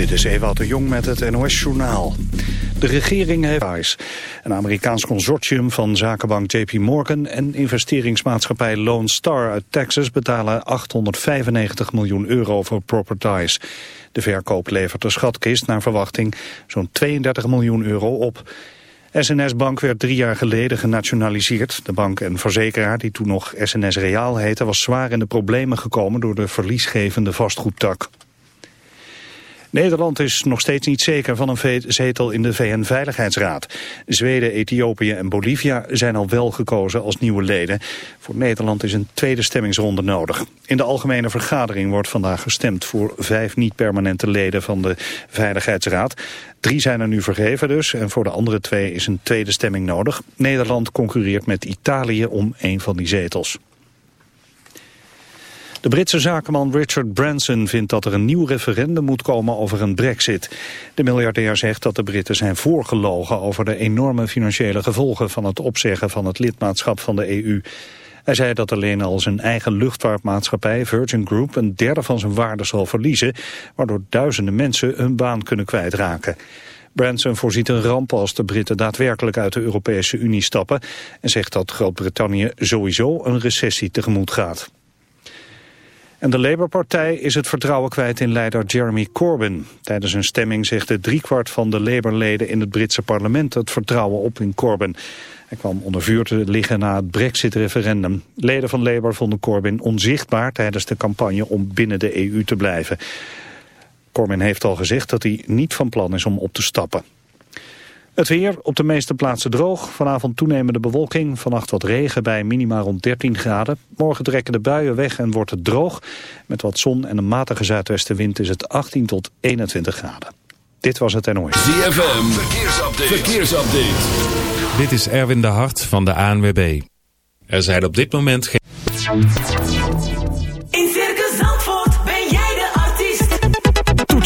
Dit is Ewout de Jong met het NOS-journaal. De regering heeft een Amerikaans consortium van zakenbank JP Morgan en investeringsmaatschappij Lone Star uit Texas betalen 895 miljoen euro voor Properties. De verkoop levert de schatkist naar verwachting zo'n 32 miljoen euro op. SNS Bank werd drie jaar geleden genationaliseerd. De bank en verzekeraar, die toen nog SNS Reaal heette, was zwaar in de problemen gekomen door de verliesgevende vastgoedtak. Nederland is nog steeds niet zeker van een zetel in de VN-veiligheidsraad. Zweden, Ethiopië en Bolivia zijn al wel gekozen als nieuwe leden. Voor Nederland is een tweede stemmingsronde nodig. In de algemene vergadering wordt vandaag gestemd voor vijf niet-permanente leden van de Veiligheidsraad. Drie zijn er nu vergeven dus en voor de andere twee is een tweede stemming nodig. Nederland concurreert met Italië om een van die zetels. De Britse zakenman Richard Branson vindt dat er een nieuw referendum moet komen over een brexit. De miljardair zegt dat de Britten zijn voorgelogen over de enorme financiële gevolgen van het opzeggen van het lidmaatschap van de EU. Hij zei dat alleen al zijn eigen luchtvaartmaatschappij Virgin Group een derde van zijn waarde zal verliezen, waardoor duizenden mensen hun baan kunnen kwijtraken. Branson voorziet een ramp als de Britten daadwerkelijk uit de Europese Unie stappen en zegt dat Groot-Brittannië sowieso een recessie tegemoet gaat. En de Labour-partij is het vertrouwen kwijt in leider Jeremy Corbyn. Tijdens een stemming zegt driekwart van de Labour-leden in het Britse parlement het vertrouwen op in Corbyn. Hij kwam onder vuur te liggen na het brexit-referendum. Leden van Labour vonden Corbyn onzichtbaar tijdens de campagne om binnen de EU te blijven. Corbyn heeft al gezegd dat hij niet van plan is om op te stappen. Het weer op de meeste plaatsen droog. Vanavond toenemende bewolking. Vannacht wat regen bij minima rond 13 graden. Morgen trekken de buien weg en wordt het droog. Met wat zon en een matige zuidwestenwind is het 18 tot 21 graden. Dit was het NOS. ZFM, verkeersupdate. verkeersupdate. Dit is Erwin de Hart van de ANWB. Er zijn op dit moment geen...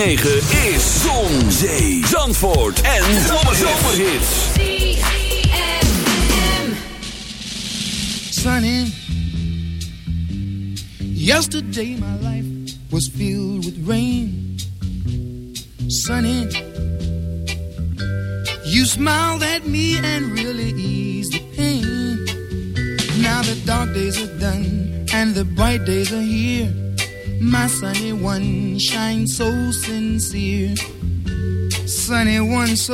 9.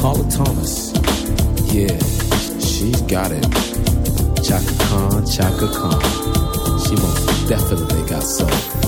Carla Thomas. Yeah, she's got it. Chaka Khan, Chaka Khan. She most definitely got soul.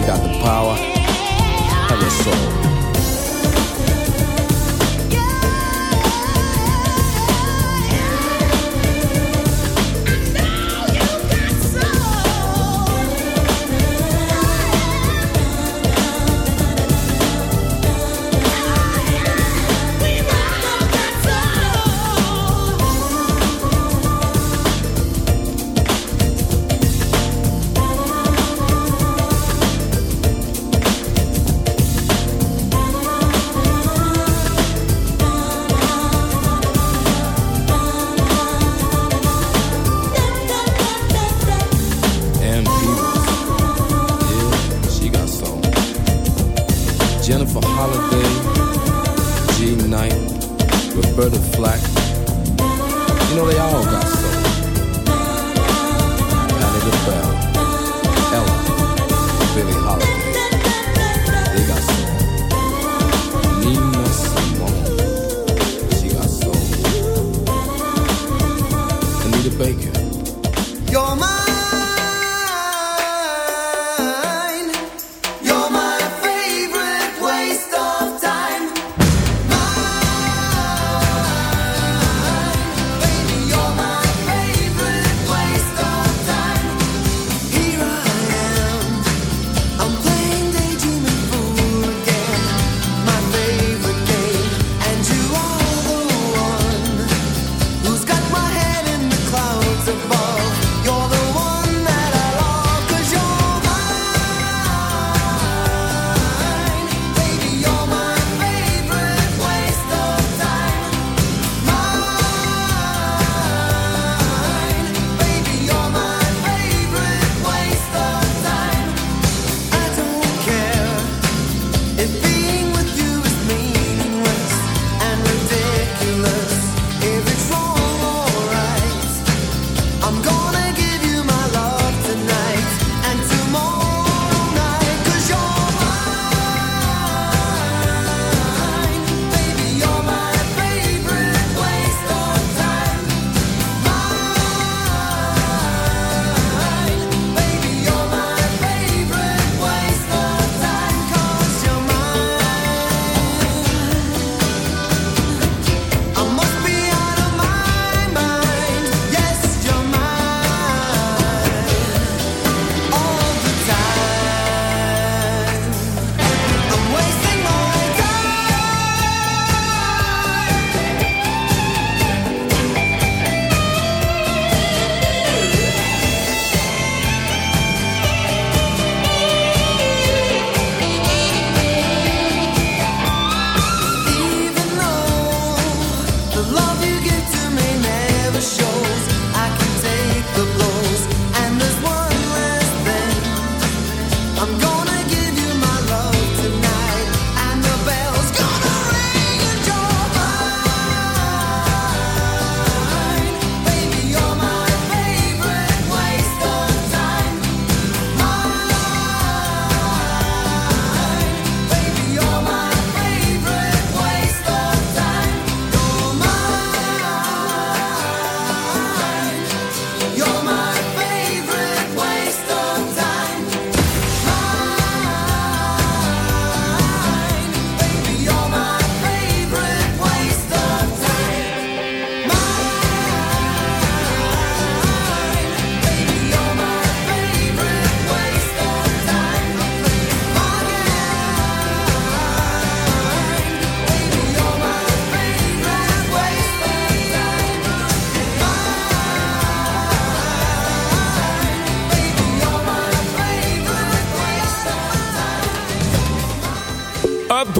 she got the power and the soul.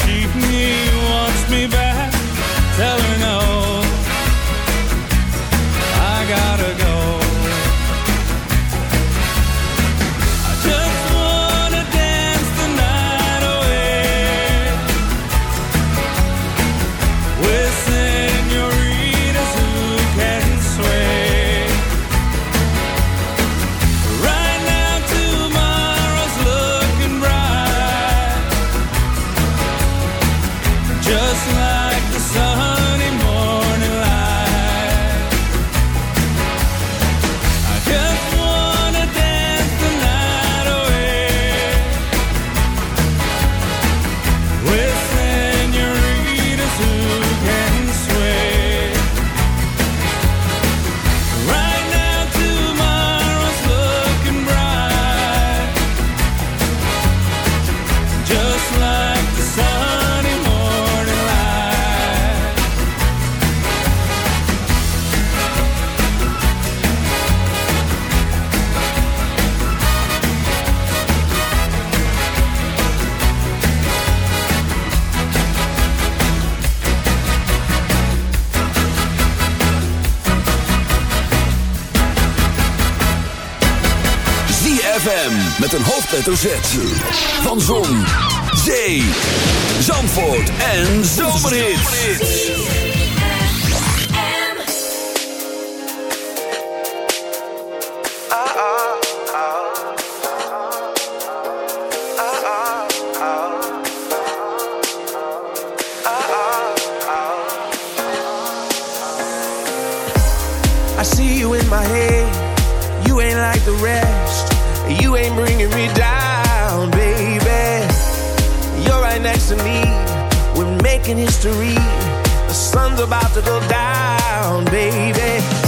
She wants me back. met een hoofdletter Z. Van Zon, Zee, Zandvoort en Zomerhits. I see you in my head, you ain't like the rest You ain't bringing me down, baby. You're right next to me. We're making history. The sun's about to go down, baby.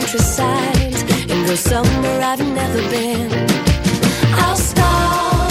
countryside. And go somewhere I've never been. I'll stop,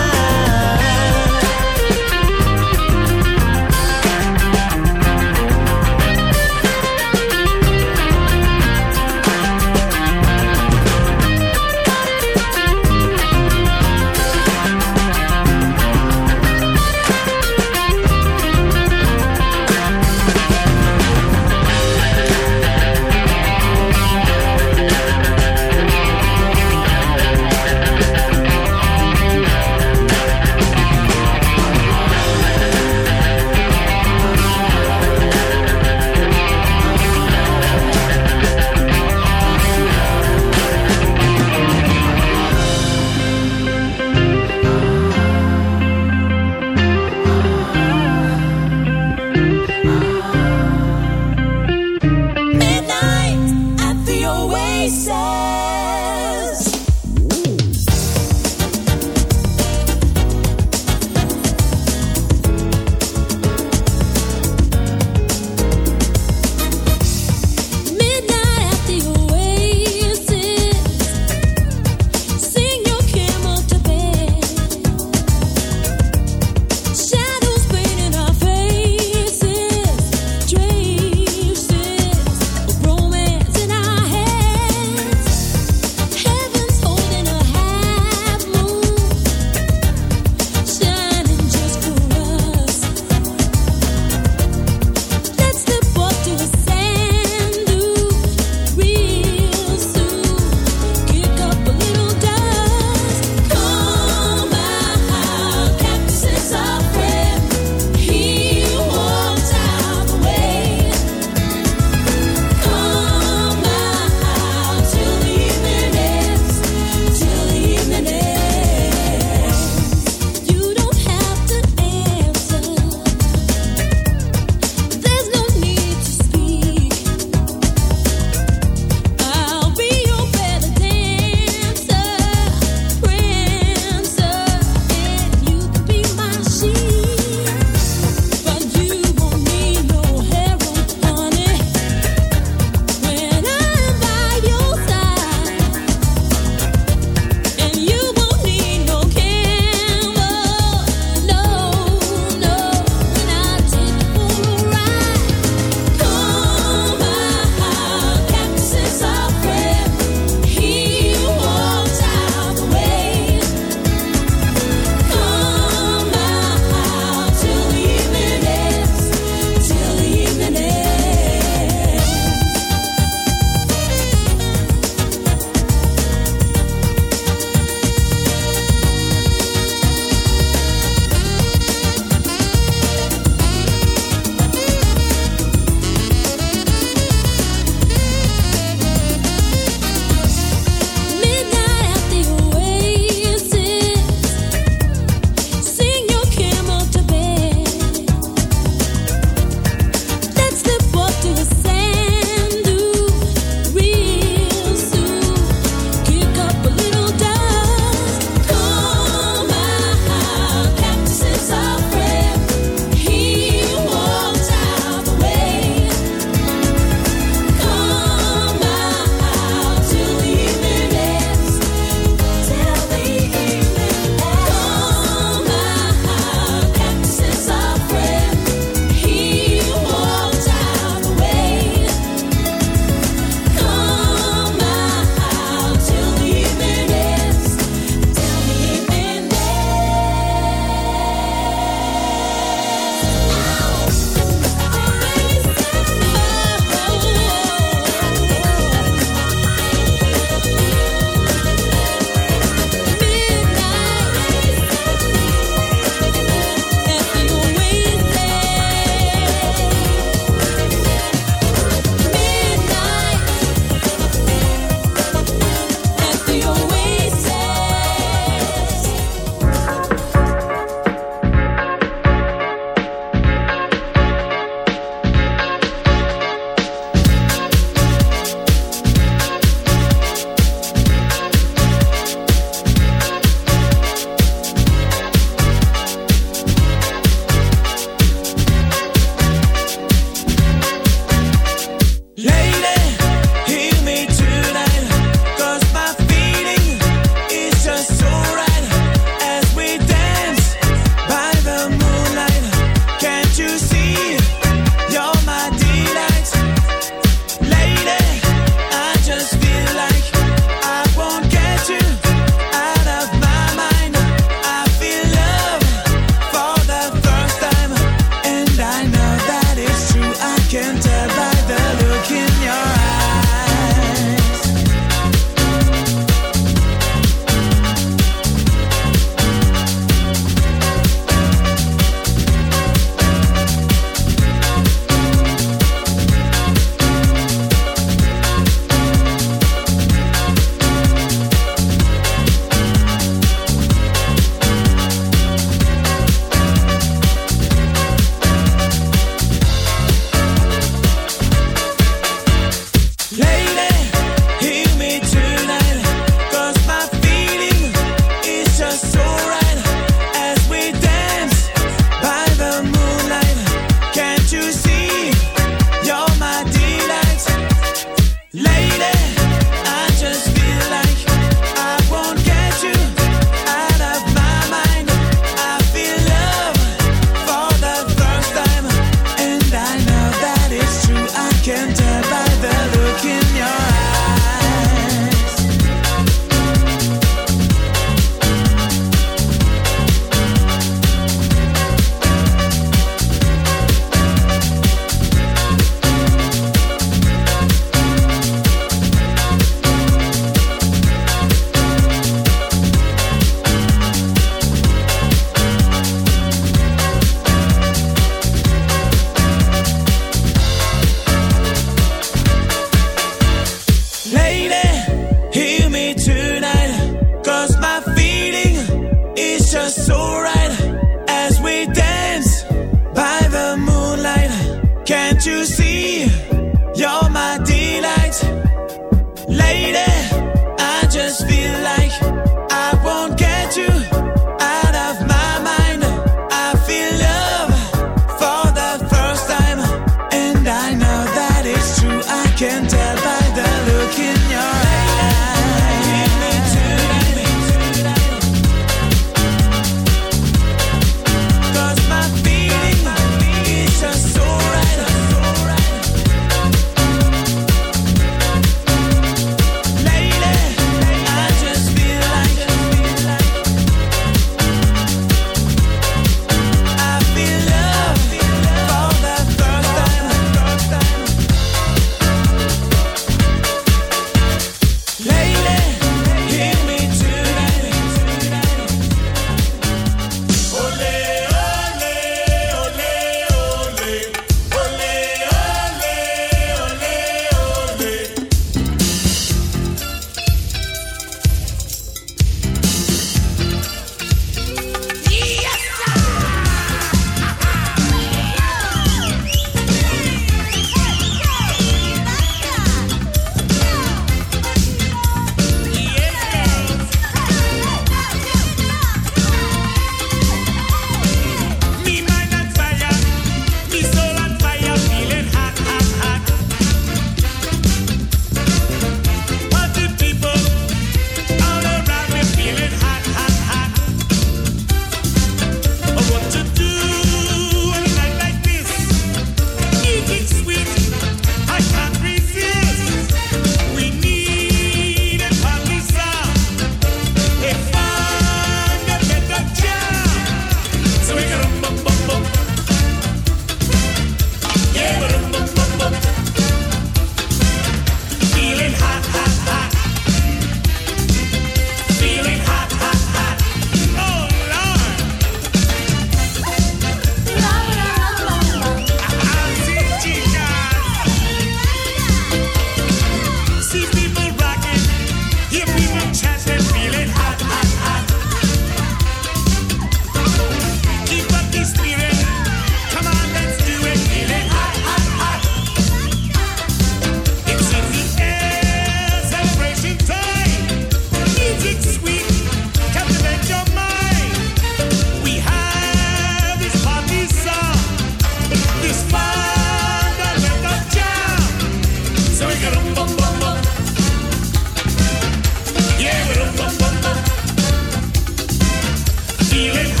feeling